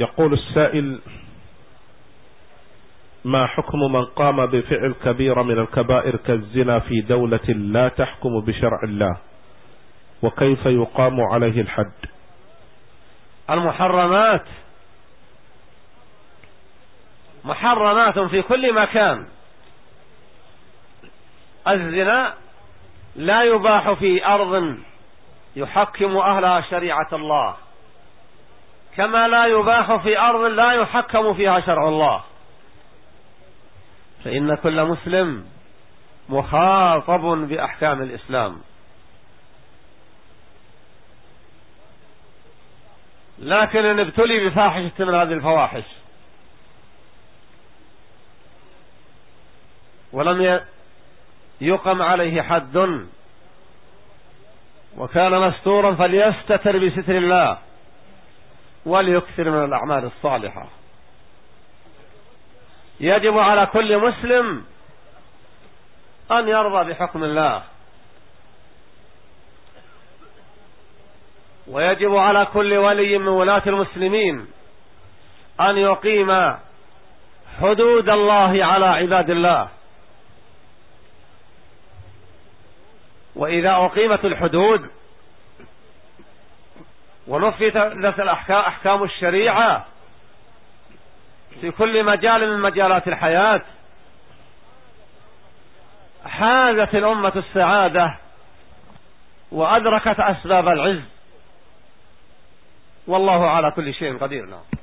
يقول السائل ما حكم من قام بفعل كبيرة من الكبائر كالزنا في دولة لا تحكم بشرع الله؟ وكيف يقام عليه الحد؟ المحرمات. محرمات في كل مكان. الزنا لا يباح في أرض يحكم أهلها شريعة الله. كما لا يباح في أرض لا يحكم فيها شرع الله. فإن كل مسلم مخاطب بأحكام الإسلام. لكن إن ابتلي بفاحشة من هذه الفواحش. ولم يقم عليه حد. وكان مستورا فليستتر بستر الله. وليكثر من الأعمال الصالحة. يجب على كل مسلم أن يرضى بحكم الله. ويجب على كل ولي من ولاة المسلمين أن يقيم حدود الله على عباد الله. وإذا أقيمت الحدود ونفذت أحكام الشريعة في كل مجال من مجالات الحياة. حازت الأمة السعادة وأدركت أسباب العز. والله على كل شيء قدير. نعم.